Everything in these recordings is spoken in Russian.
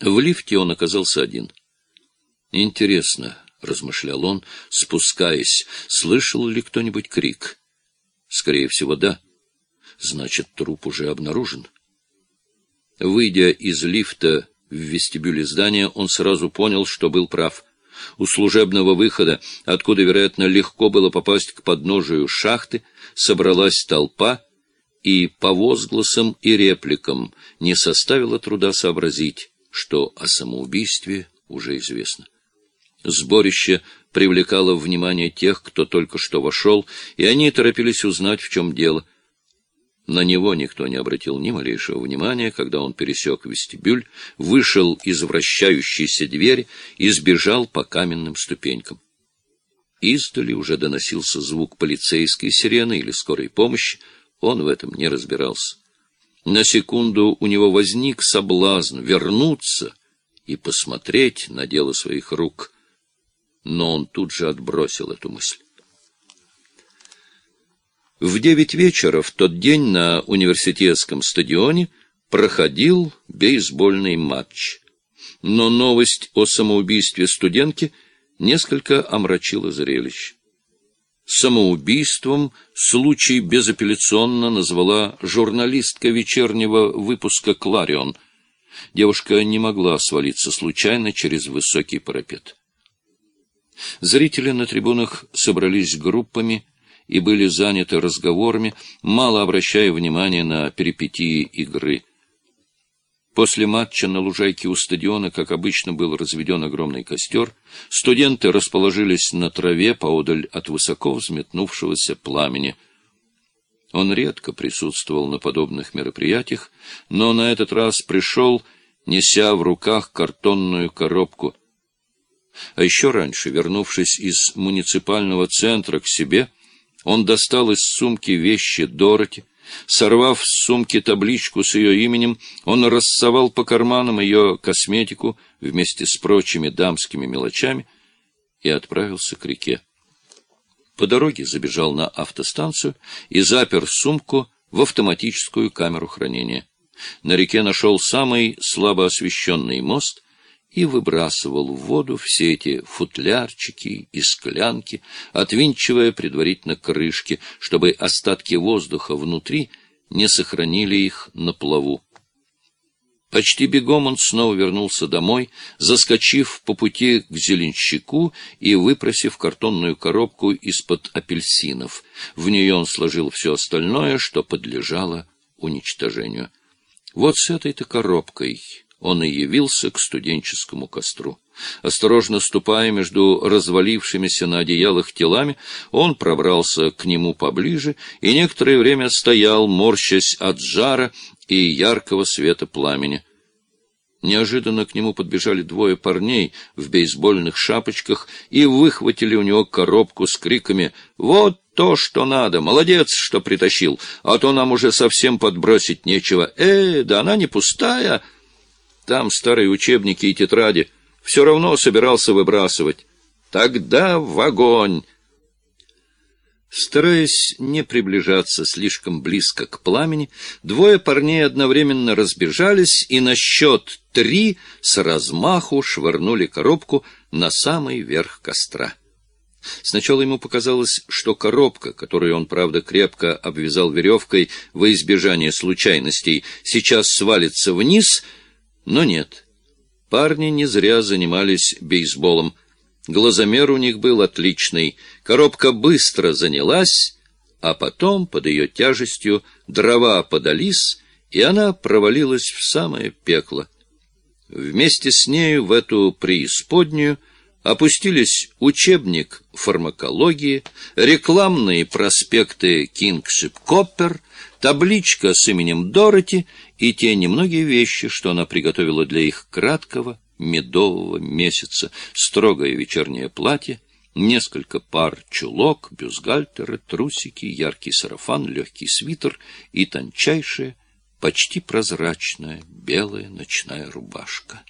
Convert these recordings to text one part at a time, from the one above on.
В лифте он оказался один. Интересно, — размышлял он, спускаясь, — слышал ли кто-нибудь крик? Скорее всего, да. Значит, труп уже обнаружен. Выйдя из лифта в вестибюле здания, он сразу понял, что был прав. У служебного выхода, откуда, вероятно, легко было попасть к подножию шахты, собралась толпа, и по возгласам и репликам не составило труда сообразить, что о самоубийстве уже известно. Сборище привлекало внимание тех, кто только что вошел, и они торопились узнать, в чем дело. На него никто не обратил ни малейшего внимания, когда он пересек вестибюль, вышел из вращающейся двери и сбежал по каменным ступенькам. Издали уже доносился звук полицейской сирены или скорой помощи, он в этом не разбирался. На секунду у него возник соблазн вернуться и посмотреть на дело своих рук — но он тут же отбросил эту мысль. В девять вечера в тот день на университетском стадионе проходил бейсбольный матч. Но новость о самоубийстве студентки несколько омрачила зрелище. Самоубийством случай безапелляционно назвала журналистка вечернего выпуска «Кларион». Девушка не могла свалиться случайно через высокий парапет. Зрители на трибунах собрались группами и были заняты разговорами, мало обращая внимания на перипетии игры. После матча на лужайке у стадиона, как обычно, был разведен огромный костер. Студенты расположились на траве поодаль от высоко взметнувшегося пламени. Он редко присутствовал на подобных мероприятиях, но на этот раз пришел, неся в руках картонную коробку — а еще раньше, вернувшись из муниципального центра к себе, он достал из сумки вещи Дороти, Сорвав с сумки табличку с ее именем, он рассовал по карманам ее косметику вместе с прочими дамскими мелочами и отправился к реке. По дороге забежал на автостанцию и запер сумку в автоматическую камеру хранения. На реке нашел самый слабо освещенный мост и выбрасывал в воду все эти футлярчики и склянки, отвинчивая предварительно крышки, чтобы остатки воздуха внутри не сохранили их на плаву. Почти бегом он снова вернулся домой, заскочив по пути к зеленщику и выпросив картонную коробку из-под апельсинов. В нее он сложил все остальное, что подлежало уничтожению. Вот с этой-то коробкой он и явился к студенческому костру. Осторожно ступая между развалившимися на одеялах телами, он пробрался к нему поближе и некоторое время стоял, морщась от жара и яркого света пламени. Неожиданно к нему подбежали двое парней в бейсбольных шапочках и выхватили у него коробку с криками «Вот то, что надо! Молодец, что притащил! А то нам уже совсем подбросить нечего! Э, да она не пустая!» Там старые учебники и тетради. Все равно собирался выбрасывать. Тогда в огонь! Стараясь не приближаться слишком близко к пламени, двое парней одновременно разбежались и на счет три с размаху швырнули коробку на самый верх костра. Сначала ему показалось, что коробка, которую он, правда, крепко обвязал веревкой во избежание случайностей, сейчас свалится вниз — но нет. Парни не зря занимались бейсболом. Глазомер у них был отличный. Коробка быстро занялась, а потом под ее тяжестью дрова подались, и она провалилась в самое пекло. Вместе с нею в эту преисподнюю опустились учебник фармакологии, рекламные проспекты Кингшип Коппер, табличка с именем Дороти и те немногие вещи, что она приготовила для их краткого медового месяца, строгое вечернее платье, несколько пар чулок, бюстгальтеры, трусики, яркий сарафан, легкий свитер и тончайшая, почти прозрачная белая ночная рубашка.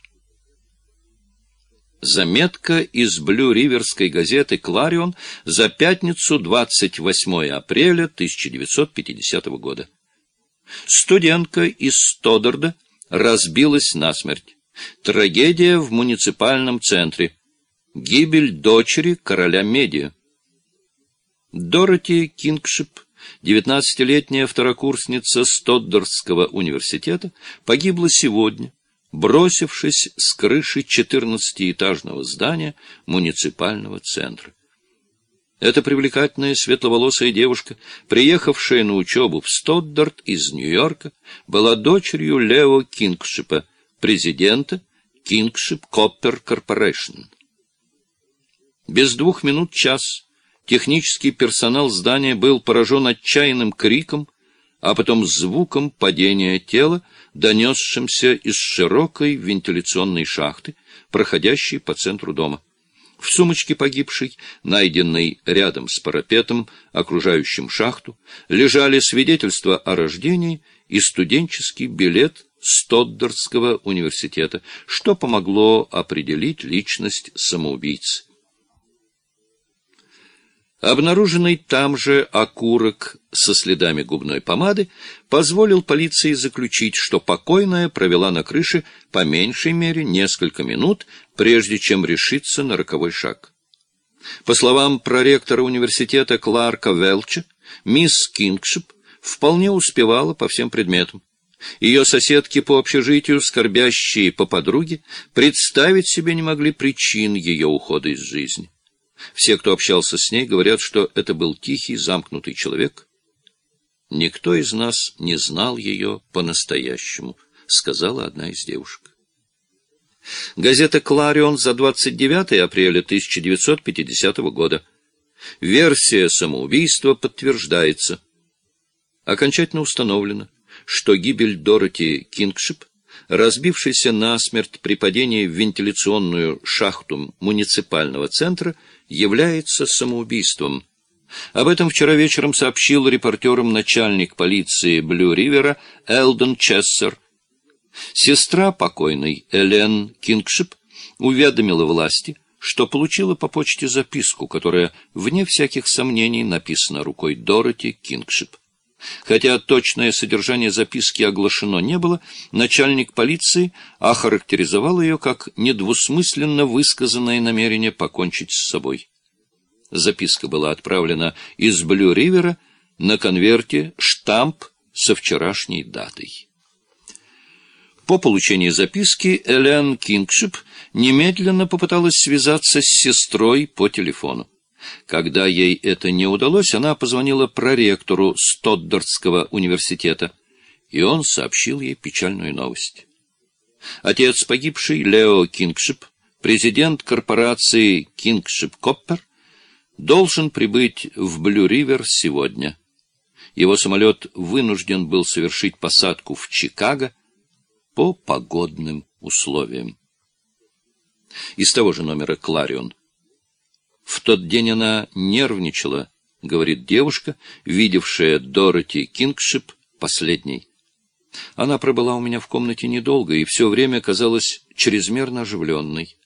Заметка из Блю-Риверской газеты «Кларион» за пятницу 28 апреля 1950 года. Студентка из Стодарда разбилась насмерть. Трагедия в муниципальном центре. Гибель дочери короля медиа. Дороти Кингшип, девятнадцатилетняя второкурсница Стоддорского университета, погибла сегодня, бросившись с крыши четырнадцатиэтажного здания муниципального центра. Эта привлекательная светловолосая девушка, приехавшая на учебу в Стоддарт из Нью-Йорка, была дочерью Лео Кингшипа, президента Кингшип Коппер Корпорейшн. Без двух минут час технический персонал здания был поражен отчаянным криком, а потом звуком падения тела, донесшимся из широкой вентиляционной шахты, проходящей по центру дома. В сумочке погибшей, найденной рядом с парапетом, окружающим шахту, лежали свидетельства о рождении и студенческий билет Стоддерского университета, что помогло определить личность самоубийцы. Обнаруженный там же окурок со следами губной помады позволил полиции заключить, что покойная провела на крыше по меньшей мере несколько минут, прежде чем решиться на роковой шаг. По словам проректора университета Кларка Велча, мисс Кингшип вполне успевала по всем предметам. Ее соседки по общежитию, скорбящие по подруге, представить себе не могли причин ее ухода из жизни. Все, кто общался с ней, говорят, что это был тихий, замкнутый человек. Никто из нас не знал ее по-настоящему, сказала одна из девушек. Газета «Кларион» за 29 апреля 1950 года. Версия самоубийства подтверждается. Окончательно установлено, что гибель Дороти Кингшип, разбившейся насмерть при падении в вентиляционную шахту муниципального центра, является самоубийством. Об этом вчера вечером сообщил репортерам начальник полиции Блю-Ривера Элдон Чессер. Сестра покойной Элен Кингшип уведомила власти, что получила по почте записку, которая, вне всяких сомнений, написана рукой Дороти Кингшип. Хотя точное содержание записки оглашено не было, начальник полиции охарактеризовал ее как недвусмысленно высказанное намерение покончить с собой. Записка была отправлена из Блю-Ривера на конверте штамп со вчерашней датой. По получении записки Элен Кингшип немедленно попыталась связаться с сестрой по телефону. Когда ей это не удалось, она позвонила проректору Стоддардского университета, и он сообщил ей печальную новость. Отец погибшей, Лео Кингшип, президент корпорации Кингшип Коппер, должен прибыть в Блю-Ривер сегодня. Его самолет вынужден был совершить посадку в Чикаго по погодным условиям. Из того же номера «Кларион» В тот день она нервничала, говорит девушка, видевшая Дороти Кингшип последней. Она пробыла у меня в комнате недолго и все время казалась чрезмерно оживленной.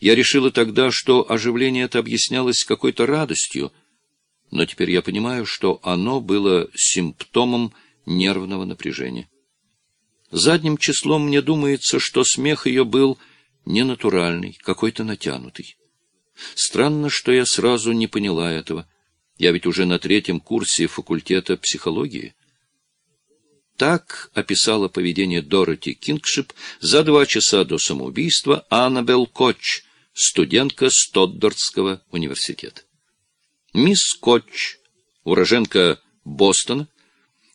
Я решила тогда, что оживление это объяснялось какой-то радостью, но теперь я понимаю, что оно было симптомом нервного напряжения. Задним числом мне думается, что смех ее был ненатуральный, какой-то натянутый. Странно, что я сразу не поняла этого. Я ведь уже на третьем курсе факультета психологии. Так описала поведение Дороти Кингшип за два часа до самоубийства Аннабел Коч, студентка Стоддардского университета. Мисс Коч, уроженка Бостона,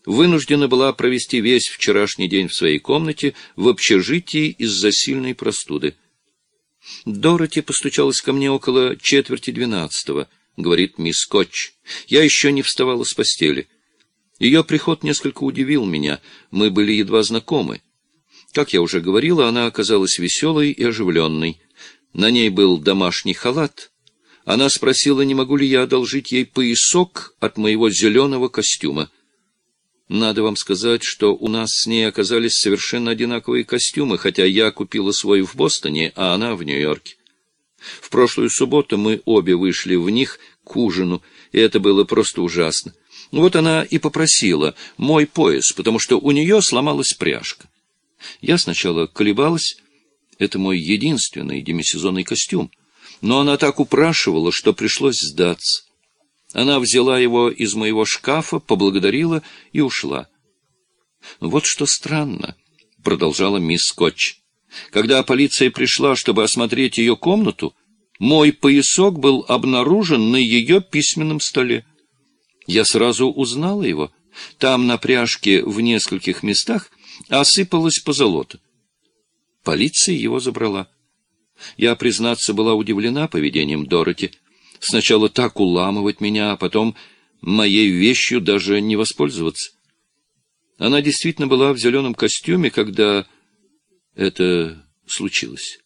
вынуждена была провести весь вчерашний день в своей комнате в общежитии из-за сильной простуды. Дороти постучалась ко мне около четверти двенадцатого, — говорит мисс Коч. Я еще не вставала с постели. Ее приход несколько удивил меня. Мы были едва знакомы. Как я уже говорила, она оказалась веселой и оживленной. На ней был домашний халат. Она спросила, не могу ли я одолжить ей поясок от моего зеленого костюма. Надо вам сказать, что у нас с ней оказались совершенно одинаковые костюмы, хотя я купила свой в Бостоне, а она в Нью-Йорке. В прошлую субботу мы обе вышли в них к ужину, и это было просто ужасно. Вот она и попросила мой пояс, потому что у нее сломалась пряжка. Я сначала колебалась, Это мой единственный демисезонный костюм. Но она так упрашивала, что пришлось сдаться. Она взяла его из моего шкафа, поблагодарила и ушла. «Вот что странно», — продолжала мисс Скотч. «Когда полиция пришла, чтобы осмотреть ее комнату, мой поясок был обнаружен на ее письменном столе. Я сразу узнала его. Там на пряжке в нескольких местах осыпалось позолота. Полиция его забрала. Я, признаться, была удивлена поведением Дороти. Сначала так уламывать меня, а потом моей вещью даже не воспользоваться. Она действительно была в зеленом костюме, когда это случилось.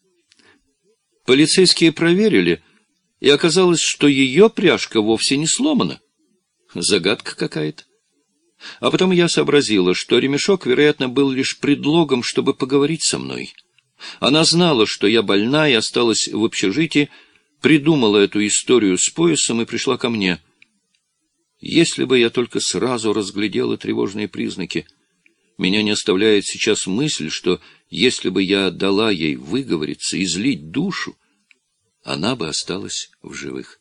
Полицейские проверили, и оказалось, что ее пряжка вовсе не сломана. Загадка какая-то. А потом я сообразила, что ремешок, вероятно, был лишь предлогом, чтобы поговорить со мной. Она знала, что я больна и осталась в общежитии, придумала эту историю с поясом и пришла ко мне. Если бы я только сразу разглядела тревожные признаки. Меня не оставляет сейчас мысль, что если бы я дала ей выговориться, излить душу, она бы осталась в живых.